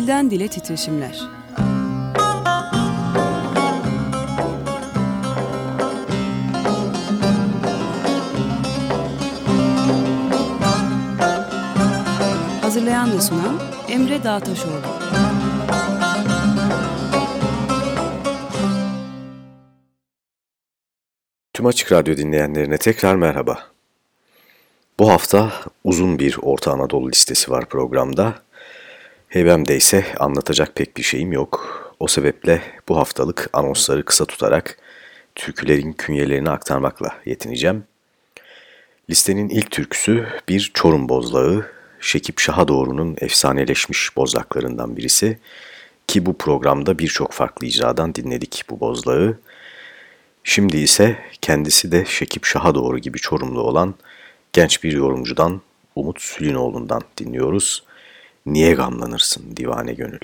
Dilden Dile Titreşimler Hazırlayan ve sunan Emre Dağtaşoğlu Tüm Açık Radyo dinleyenlerine tekrar merhaba. Bu hafta uzun bir Orta Anadolu listesi var programda. Heybem'de ise anlatacak pek bir şeyim yok. O sebeple bu haftalık anonsları kısa tutarak türkülerin künyelerini aktarmakla yetineceğim. Listenin ilk türküsü bir Çorum bozlağı, Şekip Şahadoğru'nun efsaneleşmiş bozlaklarından birisi ki bu programda birçok farklı icradan dinledik bu bozlağı. Şimdi ise kendisi de Şekip Şahadoğru gibi Çorumlu olan genç bir yorumcudan Umut Sülünoğlu'ndan dinliyoruz. Niye gamlanırsın divane gönül?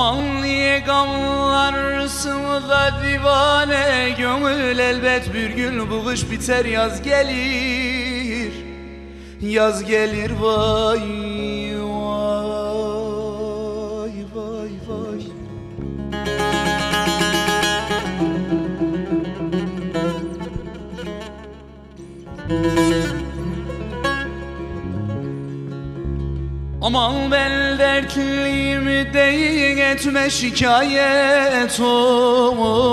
Aman niye gamlarsın da divane? Gönül elbet bir gün bu kış biter yaz gelir. Yaz gelir vay vay vay vay Aman ben dertliyim deyin etme şikayet. Oy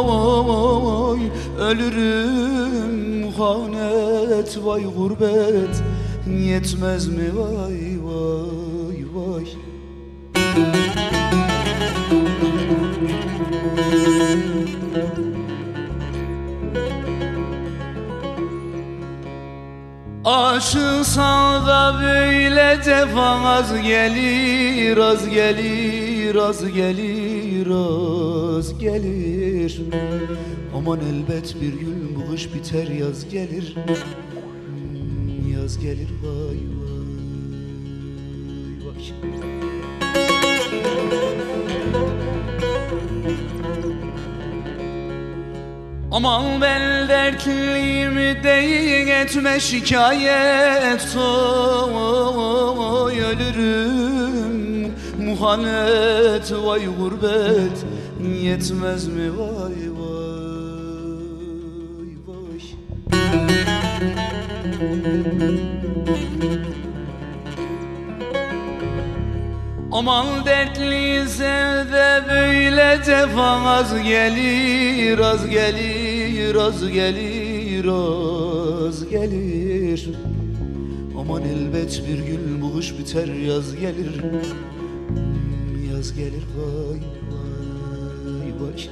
Ölürüm muhanet vay gurbet. Yetmez mi vay vay Aşılsan da böyle defa az gelir, az gelir, az gelir, az gelir. Aman elbet bir gün bu kış biter yaz gelir. Hmm, Yaz gelir vay vay vay Aman ben dertliyim deyin etme şikayet. Oy ölürüm muhanet. Vay gurbet yetmez mi? Vay vay vay. Aman dertli sevde böyle defa az gelir, az gelir, az gelir, az gelir. Aman elbet bir gün bu kış biter yaz gelir. Hmm, Yaz gelir vay vay vay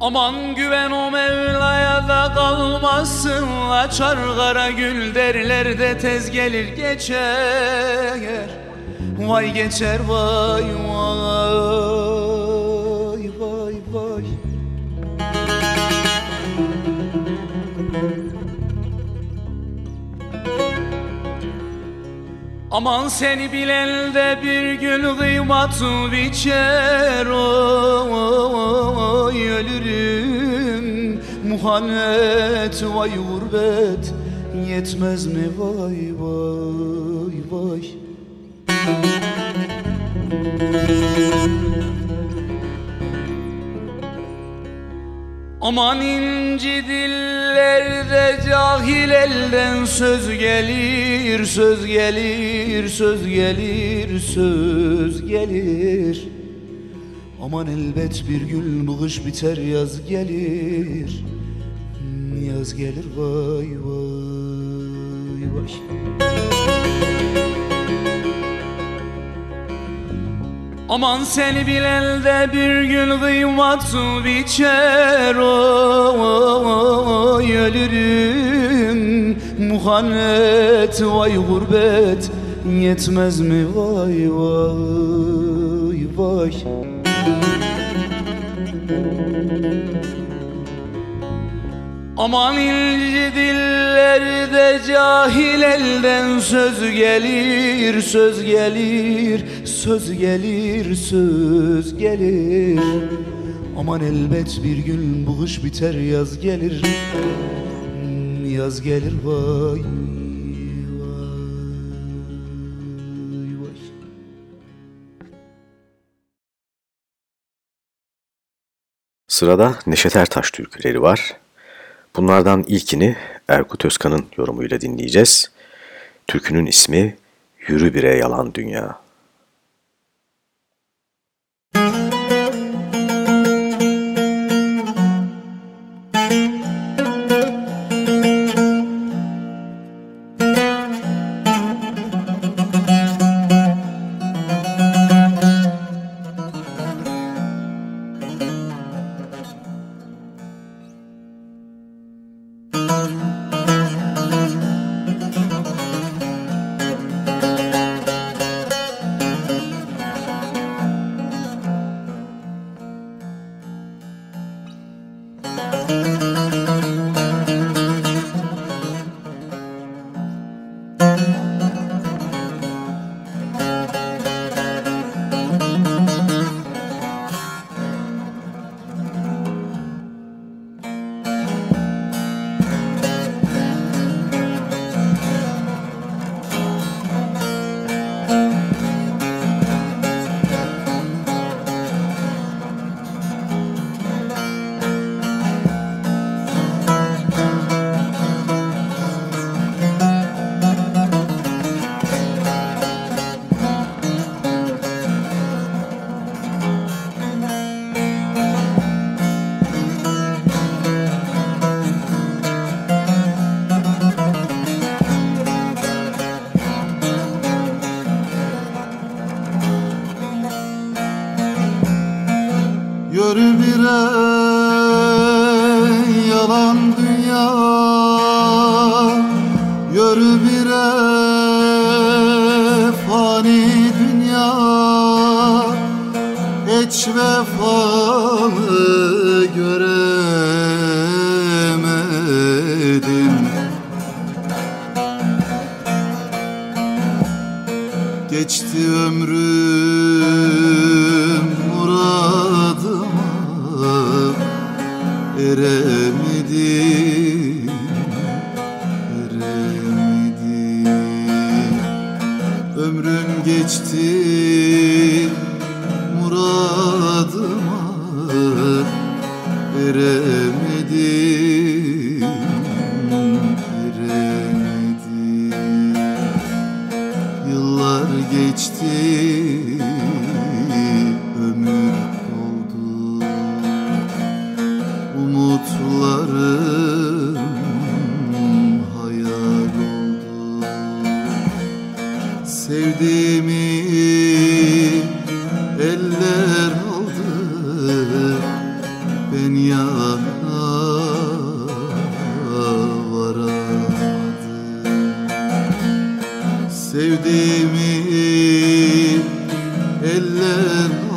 Aman güven o Mevla'ya da kalmasın Açar kara gül derler de tez gelir geçer Vay geçer vay vay vay vay Aman seni bilen de bir gün kıymat biçer oy ölürüm Muhannet vay gurbet. Yetmez mi? Vay vay vay. Aman inci dillerde cahil elden söz gelir, söz gelir, söz gelir, söz gelir. Aman elbet bir gün bu kış biter yaz gelir, yaz gelir vay vay vay. Aman seni bilen de bir gün kıymat biçer oy ölürüm. Muhannet vay gurbet yetmez mi? Vay vay vay Aman inci dillerde cahil elden söz gelir, söz gelir, söz gelir, söz gelir. Aman elbet bir gün bu kış biter yaz gelir, yaz gelir vay. Sırada Neşet Ertaş türküleri var. Bunlardan ilkini Erkut Özkan'ın yorumuyla dinleyeceğiz. Türkünün ismi Yürü Bire Yalan Dünya. إلا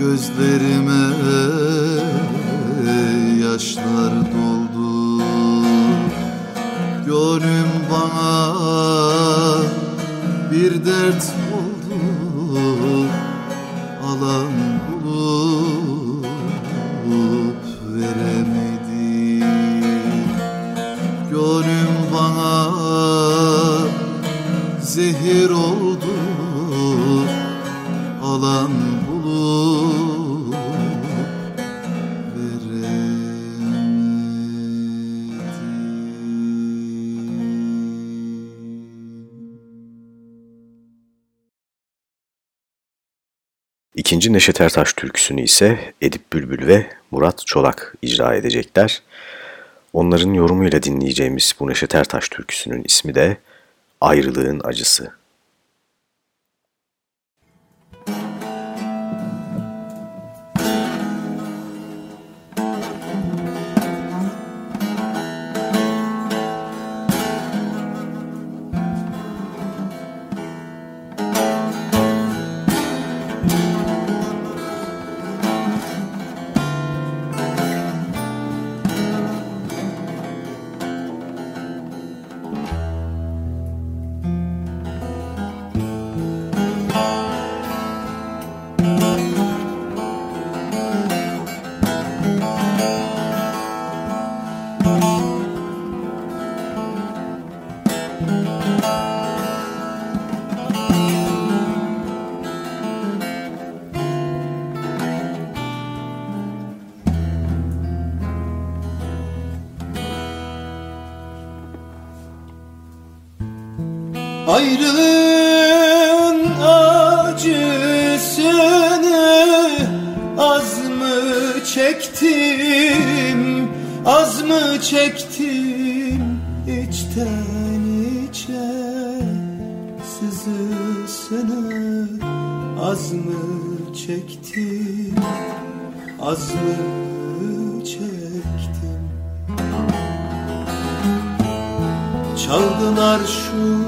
Gözlerime yaşlar doldu. Gönlüm bana bir dert oldu. Alan bulup veremedi Gönlüm bana zehir oldu. İkinci Neşet Ertaş türküsünü ise Edip Bülbül ve Murat Çolak icra edecekler. Onların yorumuyla dinleyeceğimiz bu Neşet Ertaş türküsünün ismi de Ayrılığın Acısı. Ayrılığın acısını az mı çektim? Az mı çektim içten içe? Sızısını az mı çektim? Az mı çektim? Çaldılar şu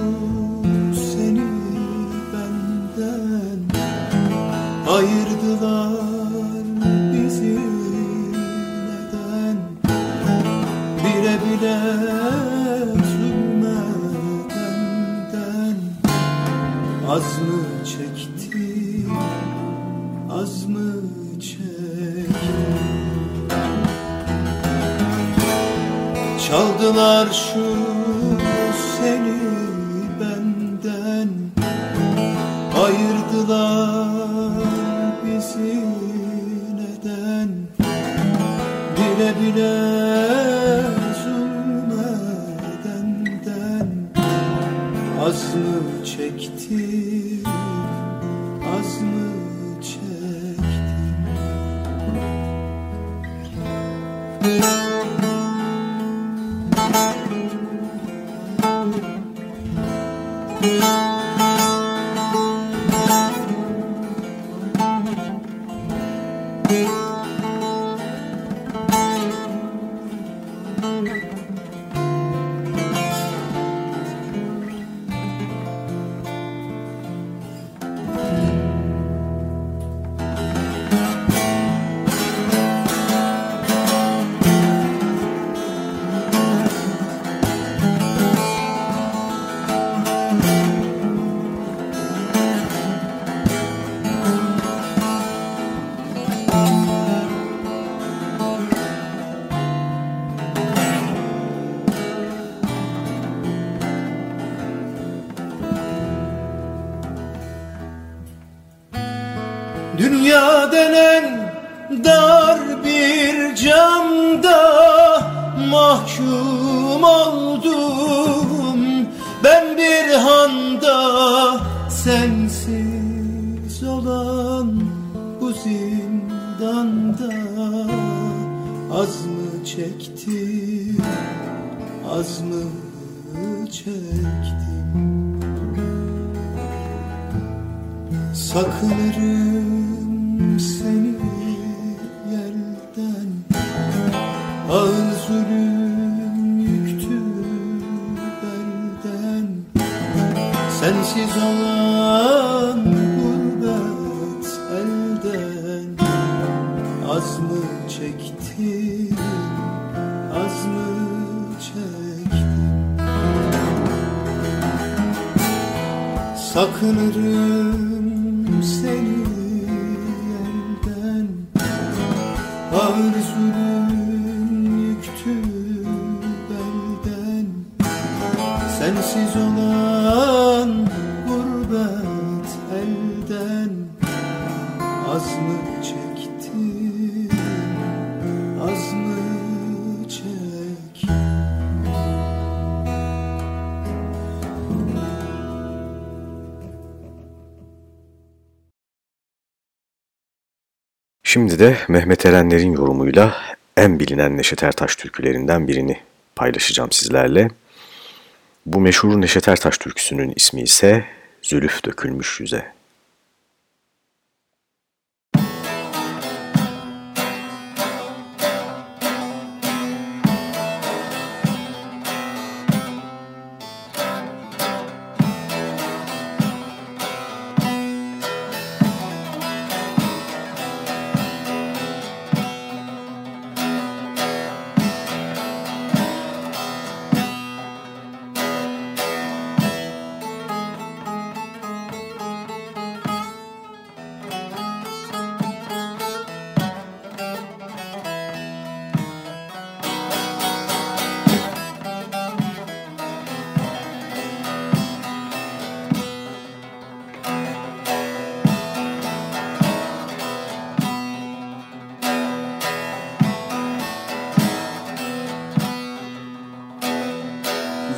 Dünya Sakınırım seni Şimdi de Mehmet Erenler'in yorumuyla en bilinen Neşet Ertaş türkülerinden birini paylaşacağım sizlerle. Bu meşhur Neşet Ertaş türküsünün ismi ise Zülüf Dökülmüş Yüze.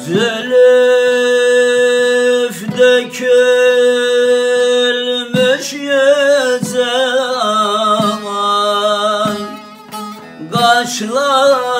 Zelif dökülmüş ye zaman Kaşlar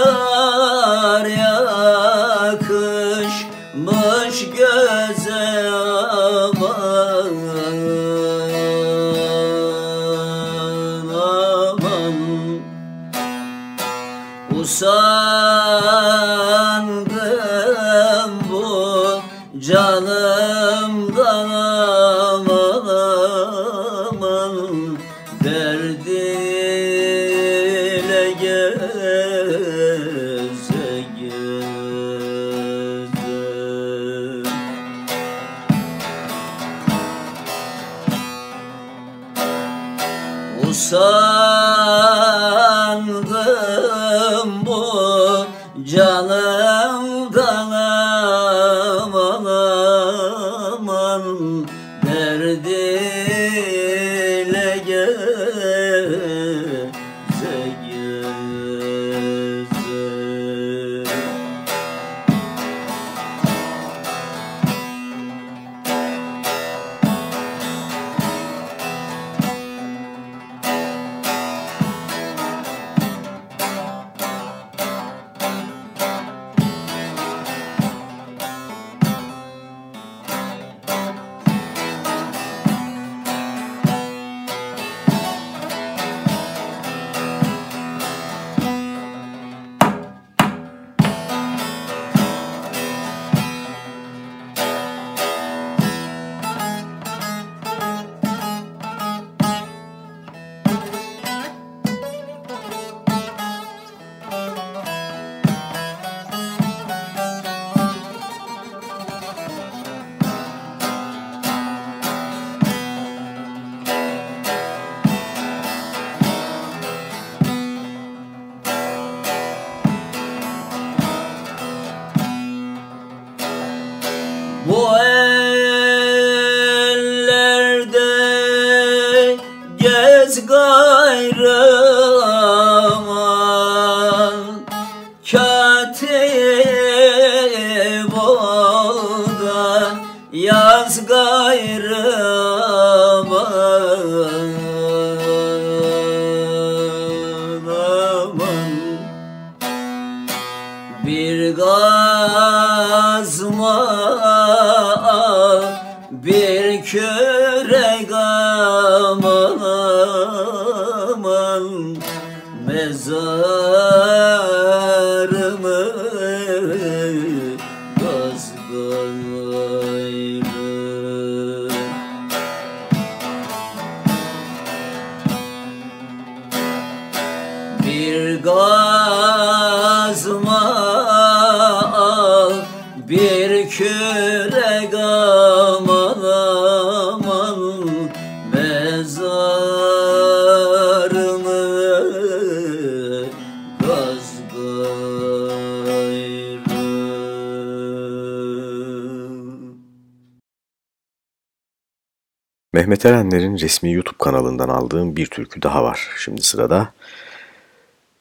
Mehmet Erenler'in resmi YouTube kanalından aldığım bir türkü daha var şimdi sırada.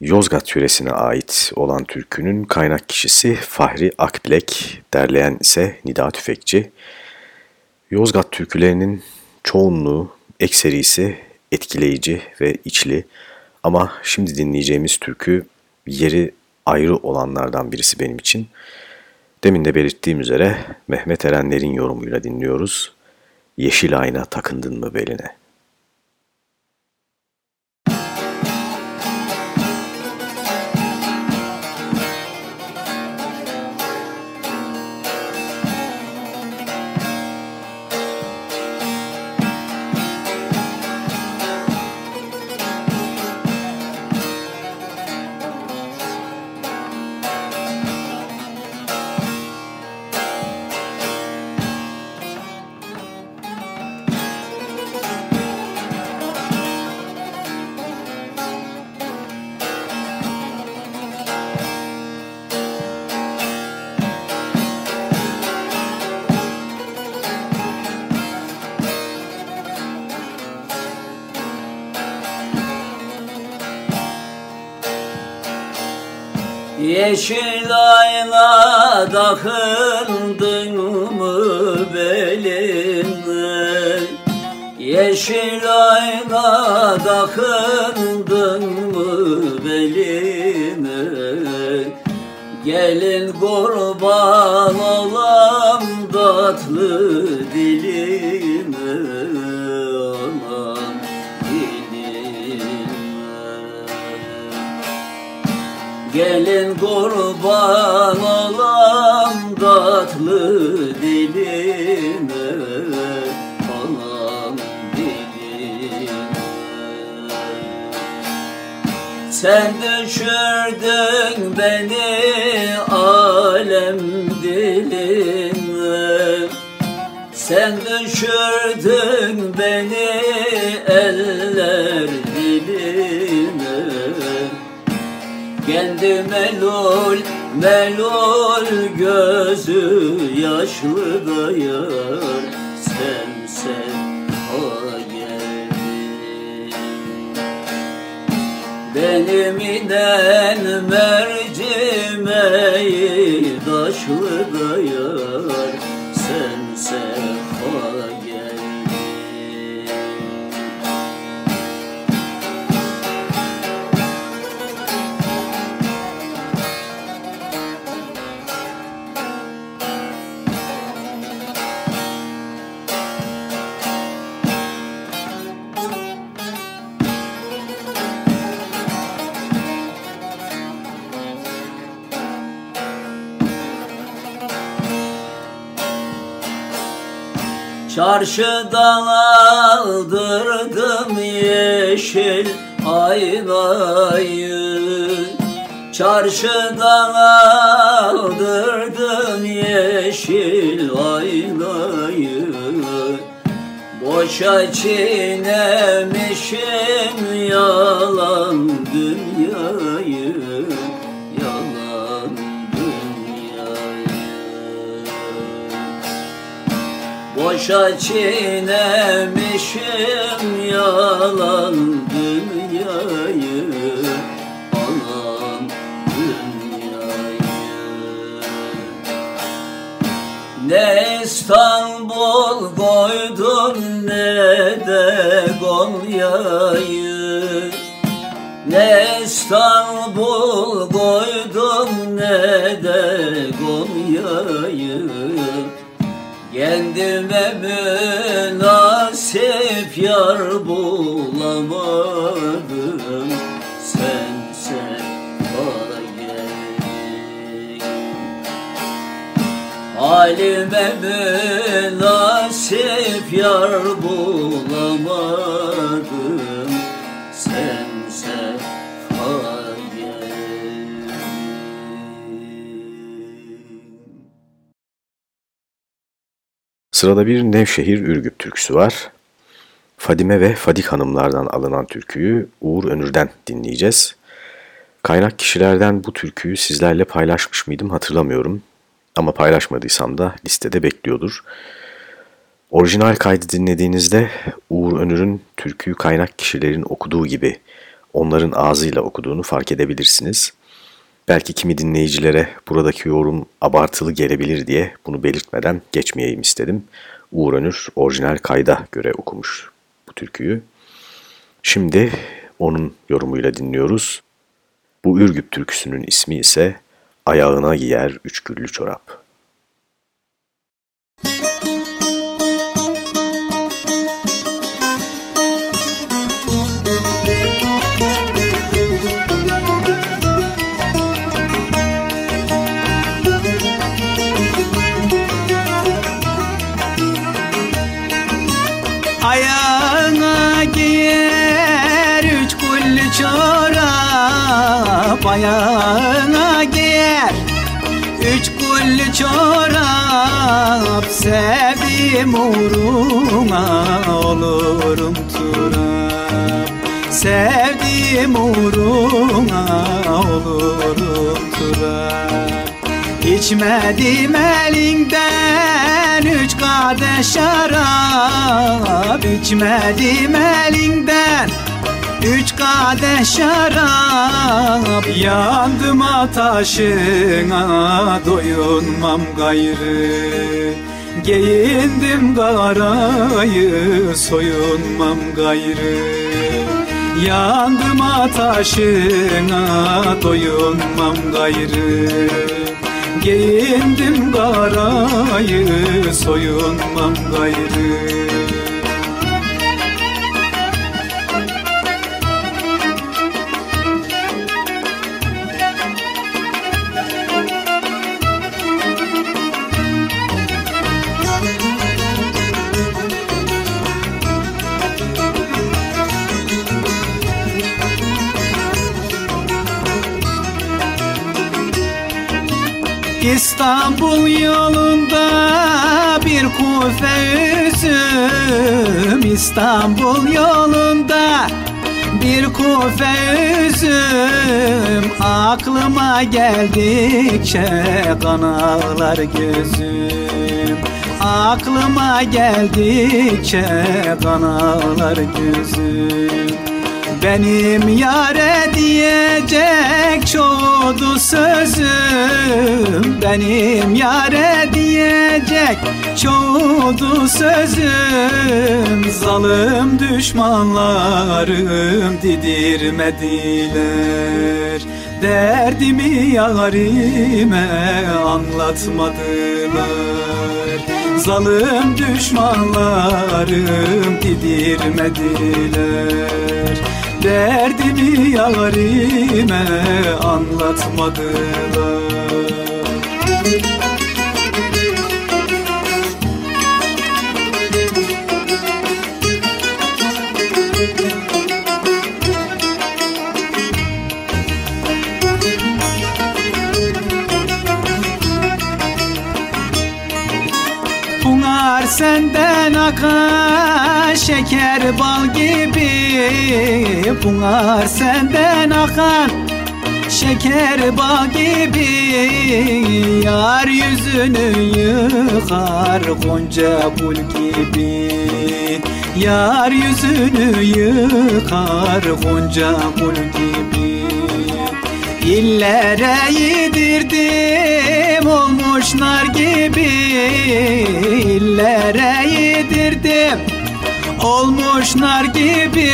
Yozgat yöresine ait olan türkünün kaynak kişisi Fahri Akbilek, derleyen ise Nida Tüfekçi. Yozgat türkülerinin çoğunluğu, ekserisi etkileyici ve içli ama şimdi dinleyeceğimiz türkü yeri ayrı olanlardan birisi benim için. Demin de belirttiğim üzere Mehmet Erenler'in yorumuyla dinliyoruz. Yeşil ayna takındın mı beline? Takındın mı beline Yeşil ayna takındın mı belime Gelin kurban olam tatlı Sen düşürdün beni alem diline. Sen düşürdün beni eller diline. Kendi melul, melul gözü yaşlı dayar Sen sen Benim inen mercimeği taşlı dayar Çarşıdan aldırdım yeşil aynayı. Çarşıdan aldırdım yeşil aynayı. Boşa çiğnemişim yalan dünyayı Boşa çiğnemişim yalan dünyayı Alan dünyayı. Ne İstanbul koydum ne de Konya'yı. Ne İstanbul koydum ne de Konya'yı Kendime münasip yar bulamadım. Sen sen bana geldin Halime münasip yar bulamadım Sırada bir Nevşehir Ürgüp türküsü var. Fadime ve Fadik hanımlardan alınan türküyü Uğur Önür'den dinleyeceğiz. Kaynak kişilerden bu türküyü sizlerle paylaşmış mıydım hatırlamıyorum. Ama paylaşmadıysam da listede bekliyordur. Orijinal kaydı dinlediğinizde Uğur Önür'ün türküyü kaynak kişilerin okuduğu gibi onların ağzıyla okuduğunu fark edebilirsiniz. Belki kimi dinleyicilere buradaki yorum abartılı gelebilir diye bunu belirtmeden geçmeyeyim istedim. Uğur Önür orijinal kayda göre okumuş bu türküyü. Şimdi onun yorumuyla dinliyoruz. Bu Ürgüp türküsünün ismi ise Ayağına Giyer Üç Güllü Çorap. Olurum turap Sevdim uğruna olurum turap İçmedim elinden üç kadeh şarap İçmedim elinden üç kadeh şarap Yandım ataşına doyunmam gayrı Giyindim karayı soyunmam gayrı. Yandım ataşına doyunmam gayrı. Giyindim karayı soyunmam gayrı İstanbul yolunda bir kufe üzüm. İstanbul yolunda bir kufe üzüm. Aklıma geldikçe kan ağlar gözüm. Aklıma geldikçe kan ağlar gözüm benim yare diyecek çoğdu sözüm. Benim yare diyecek çoğdu sözüm. Zalim düşmanlarım didirmediler. Derdimi yarime anlatmadılar. Zalim düşmanlarım didirmediler Derdimi yarime anlatmadılar Pınar senden akan şeker bal gibi. Pınar senden akan şeker bal gibi. Yar yüzünü yıkar gonca gül gibi. Yar yüzünü yıkar gonca gül gibi İllere yedirdim olmuş nar gibi. İllere yedirdim olmuş nar gibi.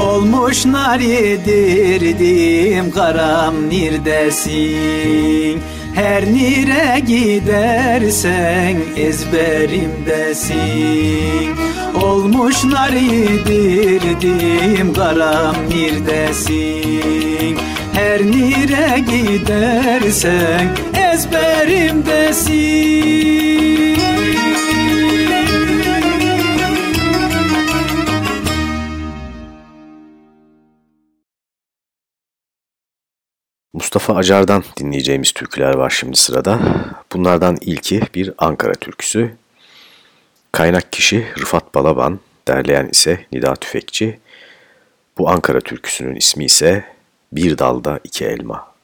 Olmuş nar yedirdim karam nirdesin her nire gidersen ezberimdesin. Olmuş nar yedirdim karam nirdesin her nire gidersen ezberimdesin Mustafa Acar'dan dinleyeceğimiz türküler var şimdi sırada. Bunlardan ilki bir Ankara türküsü. Kaynak kişi Rıfat Balaban, derleyen ise Nida Tüfekçi. Bu Ankara türküsünün ismi ise Bir Dalda İki Elma.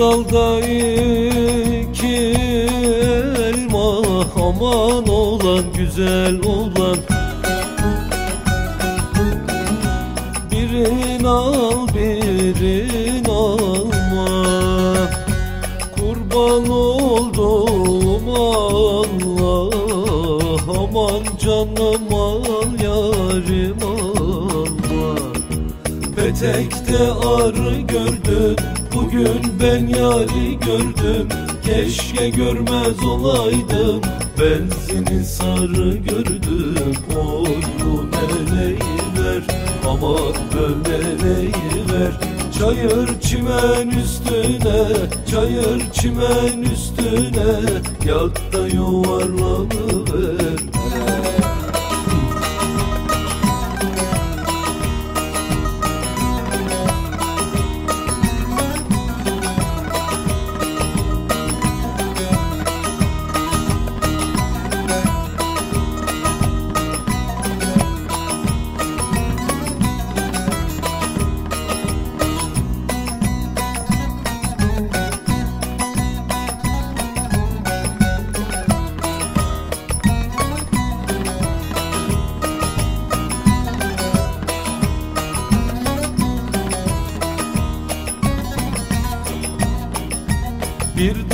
Dalda iki elma Aman olan güzel olan Birini al birini alma. Kurban oldum Allah Aman canım al yarim alma. Petekte arı gördüm Bugün ben yari gördüm Keşke görmez olaydım. Benzini sarı gördüm Oy bu meleği ver Aman meleği ver. Çayır çimen üstüne Çayır çimen üstüne Yat da yuvarlanıver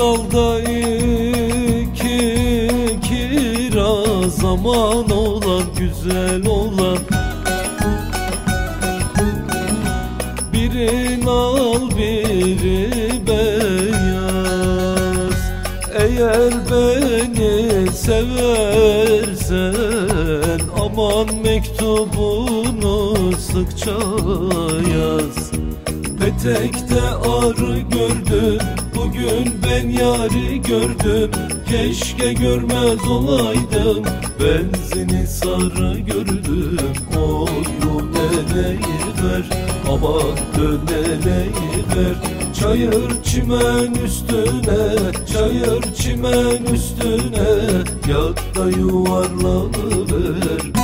dalda iki kiraz Aman olan güzel olan. Birin al biri beyaz. Eğer beni seversen Aman mektubunu sıkça yaz. Petekte arı gördüm Bugün ben yari gördüm. Keşke görmez olaydım. Benzini sarı gördüm. Oyu deneyi ver Ama döneneyi ver. Çayır çimen üstüne Çayır çimen üstüne. Yat da yuvarlanıver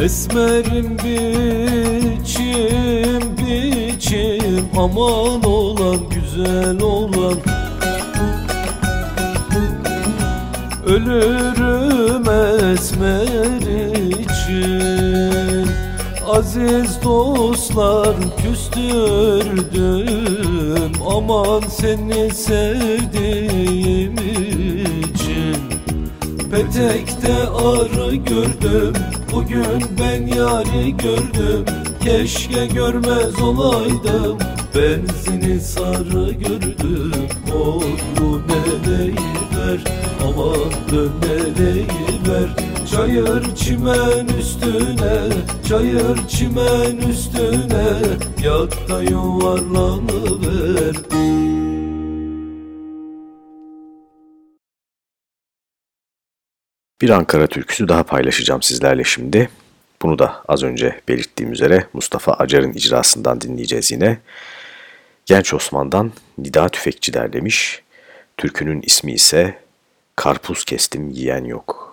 Esmerim biçim biçim Aman olan güzel olan. Ölürüm esmer için Aziz dostlar küstürdüm Aman seni sevdiğim için. Petekte arı gördüm Bugün ben yari gördüm. Keşke görmez olaydım. Benzini sarı gördüm. Oğlu ver Aman dön ver Çayır çimen üstüne Çayır çimen üstüne. Yat da yuvarlanıver Bir Ankara türküsü daha paylaşacağım sizlerle şimdi. Bunu da az önce belirttiğim üzere Mustafa Acar'ın icrasından dinleyeceğiz yine. Genç Osman'dan Nida Tüfekçi derlemiş. Türkünün ismi ise Karpuz Kestim Yiyen Yok.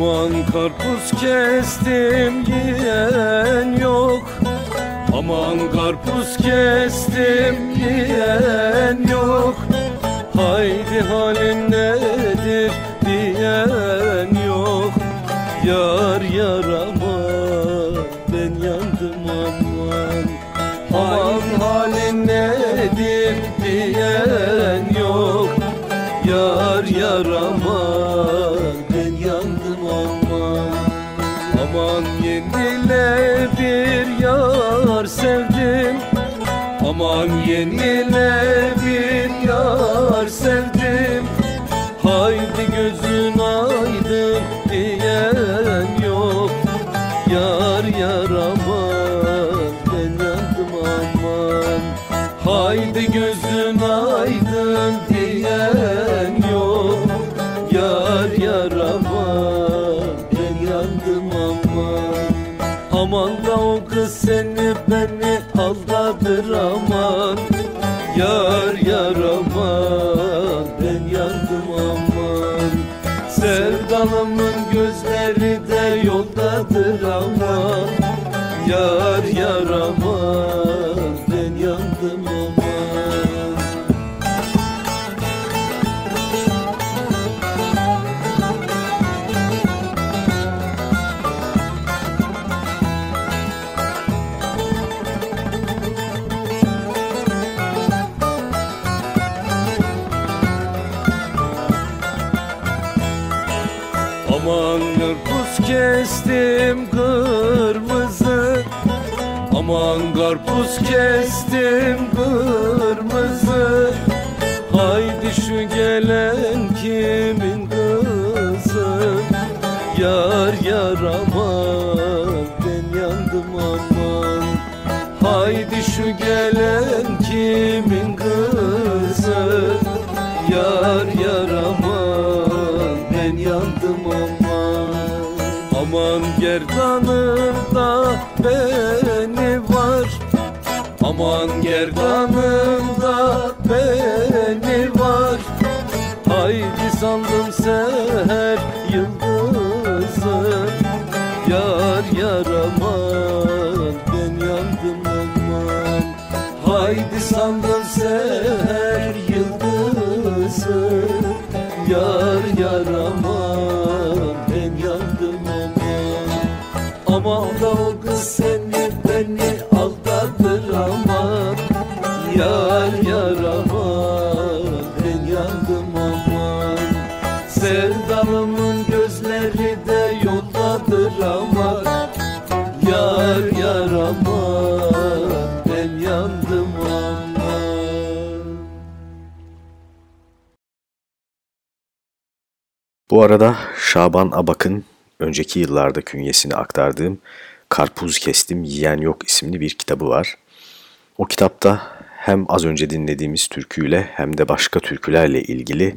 Aman karpuz kestim yiyen yok. Aman karpuz kestim yiyen yok. Haydi halin nedir Aman yenile karpuz kestim kırmızı. Haydi şu gelen kimin kızı? Yar yar aman ben yandım aman. Haydi şu gelen kimin kızı? Yar yar aman ben yandım aman. Aman gerdanımda var Aman gerdanımda beni var. Haydi sandım seher yıldızı. Yar yar aman ben yandım aman. Haydi sandım seher Bu arada Şaban Abak'ın önceki yıllarda künyesini aktardığım Karpuz Kestim Yiyen Yok isimli bir kitabı var. O kitapta hem az önce dinlediğimiz türküyle hem de başka türkülerle ilgili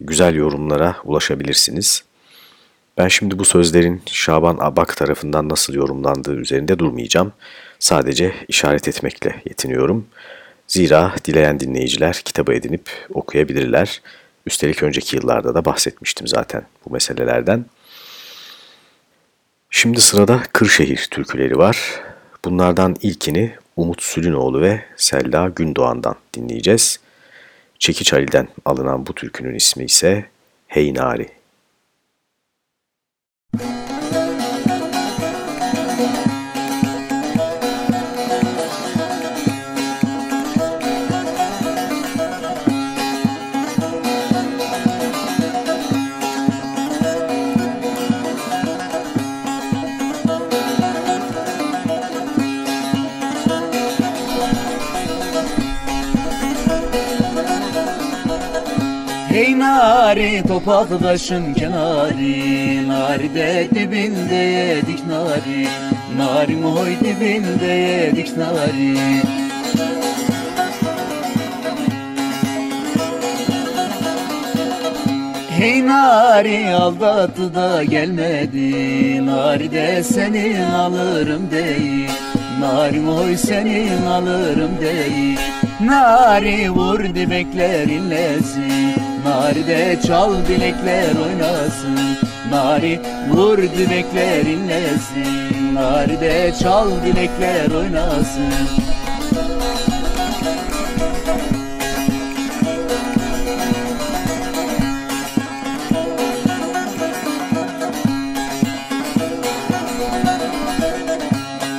güzel yorumlara ulaşabilirsiniz. Ben şimdi bu sözlerin Şaban Abak tarafından nasıl yorumlandığı üzerinde durmayacağım. Sadece işaret etmekle yetiniyorum. Zira dileyen dinleyiciler kitabı edinip okuyabilirler. Üstelik önceki yıllarda da bahsetmiştim zaten bu meselelerden. Şimdi sırada Kırşehir türküleri var. Bunlardan ilkini Umut Sülünoğlu ve Selda Gündoğan'dan dinleyeceğiz. Çekiç Ali'den alınan bu türkünün ismi ise Hey Nari. Nari topak taşın kenarı Nari de dibinde yedik nari Narin oy dibinde yedik nari. Hey nari aldattı da gelmedi Nari de senin alırım değil Narim oy senin alırım değil Nari vur dibekler inlesin. Nari de çal bilekler oynasın. Nari vur dibekler inlesin. Nari de çal bilekler oynasın.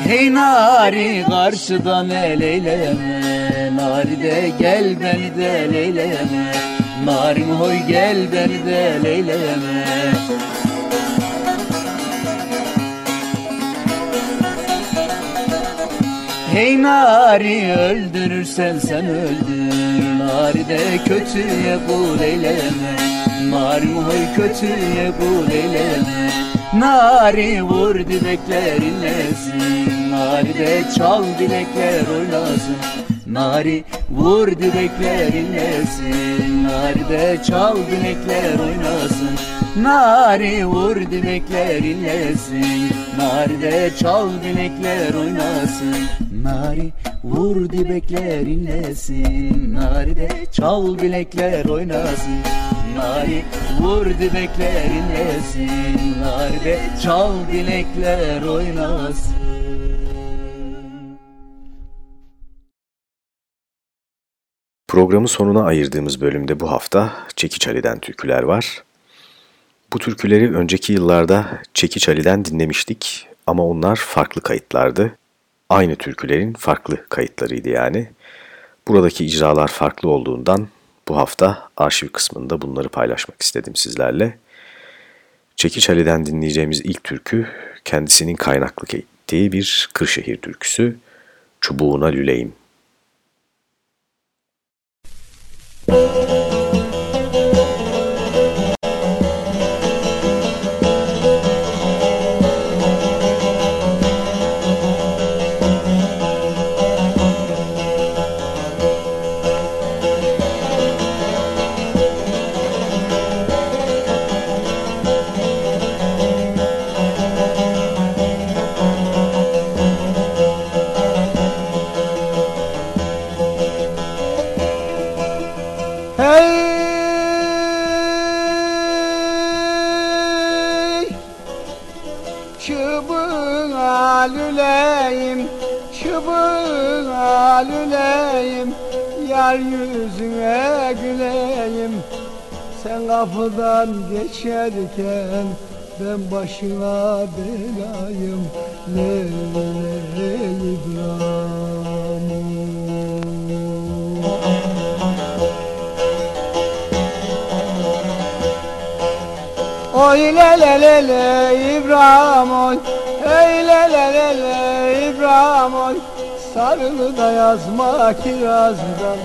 Hey nari karşıdan el eyleme Nari de gel beni de eyleme Narim hoy gel beni de eyleme Hey nari öldürürsen sen öldür. Nari de kötüye kul eyleme Narim hoy kötüye kul eyleme Nari vur dilekler inlesin. Nari de çal dilekler oynasın Nari vur dilekler inlesin. Nari de çal dilekler oynasın. Nari vur dilekler inlesin. Nari de çal dilekler oynasın. Nari vur dibekler inlesin. Nari de çal bilekler oynasın. Nari vur dibekler inlesin. Nari de çal bilekler oynasın Programın sonuna ayırdığımız bölümde bu hafta Çekiç Ali'den türküler var. Bu türküleri önceki yıllarda Çekiç Ali'den dinlemiştik ama onlar farklı kayıtlardı. Aynı türkülerin farklı kayıtlarıydı yani. Buradaki icralar farklı olduğundan bu hafta arşiv kısmında bunları paylaşmak istedim sizlerle. Çekiç Ali'den dinleyeceğimiz ilk türkü kendisinin kaynaklık ettiği bir Kırşehir türküsü Çubuğuna Lüleyim. Thank you. Müzik yüzüne güleyim. Sen kapıdan geçerken ben başına belayım. Leyla İbrahim. Oy le le le le İbrahim oy. Hey le le le le İbrahim oy. Sarılı da yazma kirazdan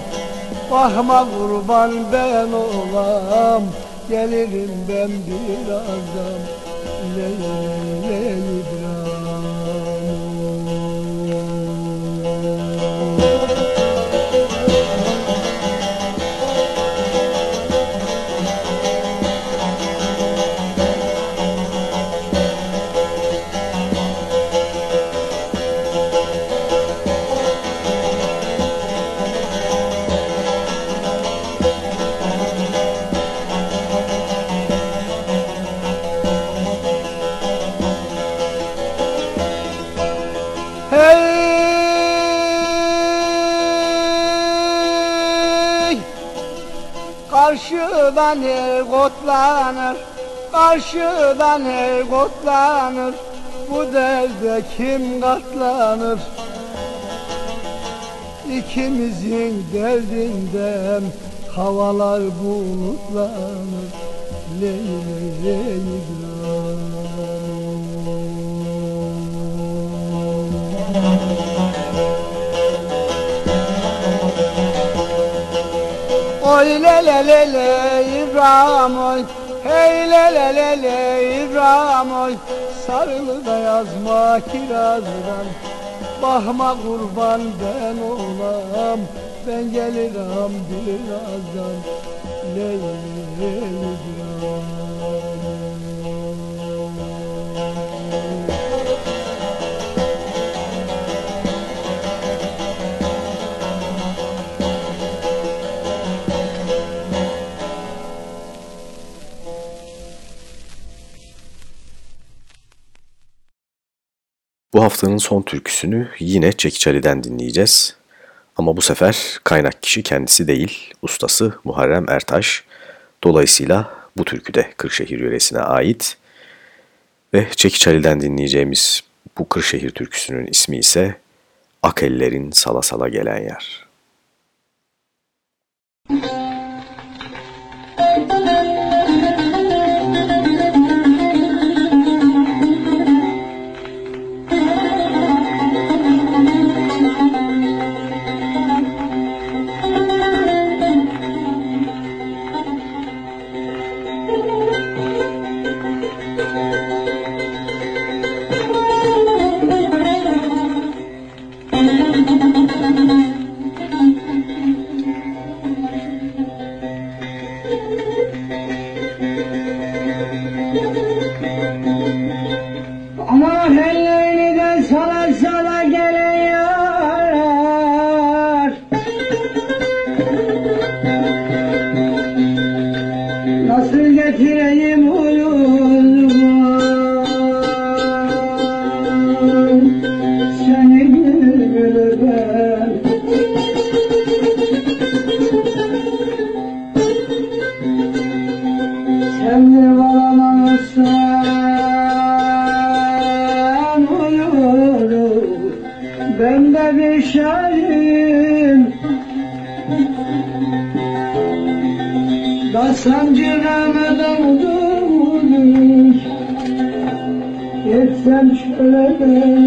Bakma kurban ben olam Gelirim ben birazdan Leyli her kotlanır Karşıdan her kotlanır Bu derde kim katlanır? İkimizin derdinden Havalar bulutlanır İbrahim oy Hey le le le le İbrahim oy Sarılı da yazma kirazdan Bakma kurban ben olam. Ben gelirim birazdan Leyli haftanın son türküsünü yine Çekiç Ali'den dinleyeceğiz. Ama bu sefer kaynak kişi kendisi değil, ustası Muharrem Ertaş. Dolayısıyla bu türkü de Kırşehir yöresine ait. Ve Çekiç Ali'den dinleyeceğimiz bu Kırşehir türküsünün ismi ise Akellerin Sala Sala Gelen Yer. Sancıram davudumdur Yetsem şöyle de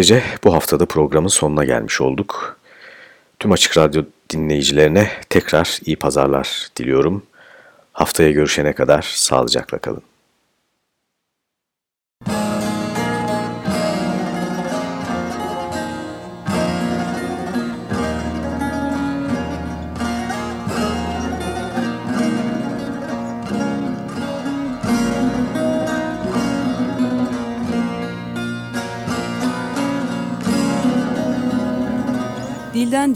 Böylece bu haftada programın sonuna gelmiş olduk. Tüm Açık Radyo dinleyicilerine tekrar iyi pazarlar diliyorum. Haftaya görüşene kadar sağlıcakla kalın.